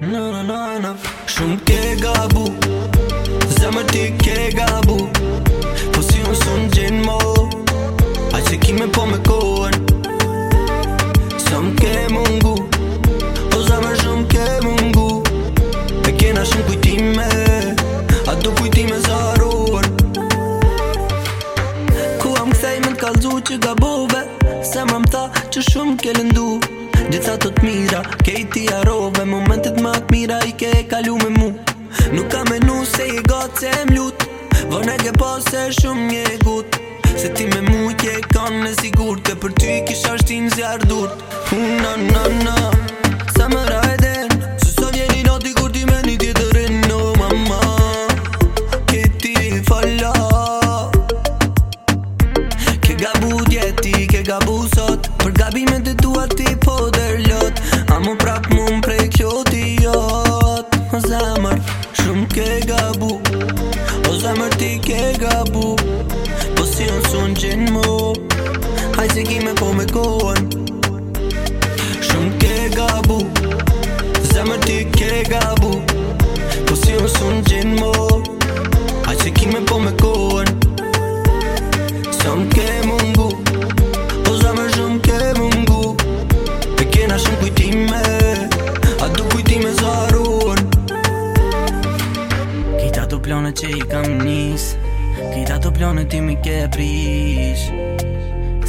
Na na na na Shumë ke gabu Zemër ti ke gabu Po si unë gjenë mo A që ki me po me kohen Sa ke mungu Po zemër shumë ke mungu E kena shumë kujtime A do kujtime zaruar Ku am kthej me t'kallzu që gabove Se më më tha që shumë ke lëndu Gjitha të të mira Ke ti arove Momentet më atë mira I ke e kalu me mu Nuk ka me se i gotë se e mlut Vër në ke posë se shumë një gut Se ti me mu i ke kanë në sigur Të për ty kisha shtim zjarë dur Una na na Sa më ra e den Se so vjeni kur ti me tjetër e në mama Ke ti falla Ke gabu djeti, ke gabu sot Për gabimet të tua ti zemër Shumë ke gabu O zemër ti ke gabu Po si unë sunë gjenë mu Hajë se po me kohën që i kam nis Kita të plonë ti mi ke prish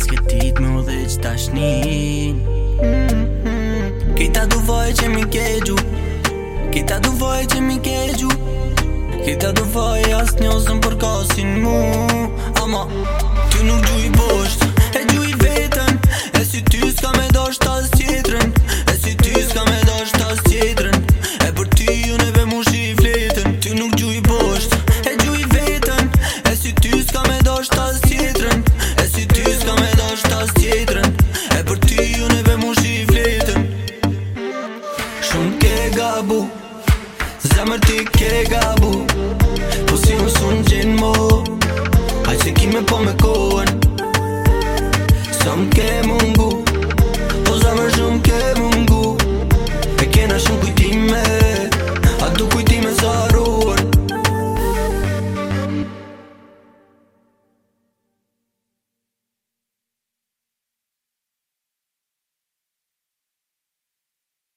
Ske tit me u dhe që ta shnin Kita du voj që mi ke gju Kita du voj që mi ke gju Kita du voj as njozëm për kosin mu Ama Ty nuk zemër ti ke gabu Po si në sun gjenë mo A që kime po me kohen Sa më ke mungu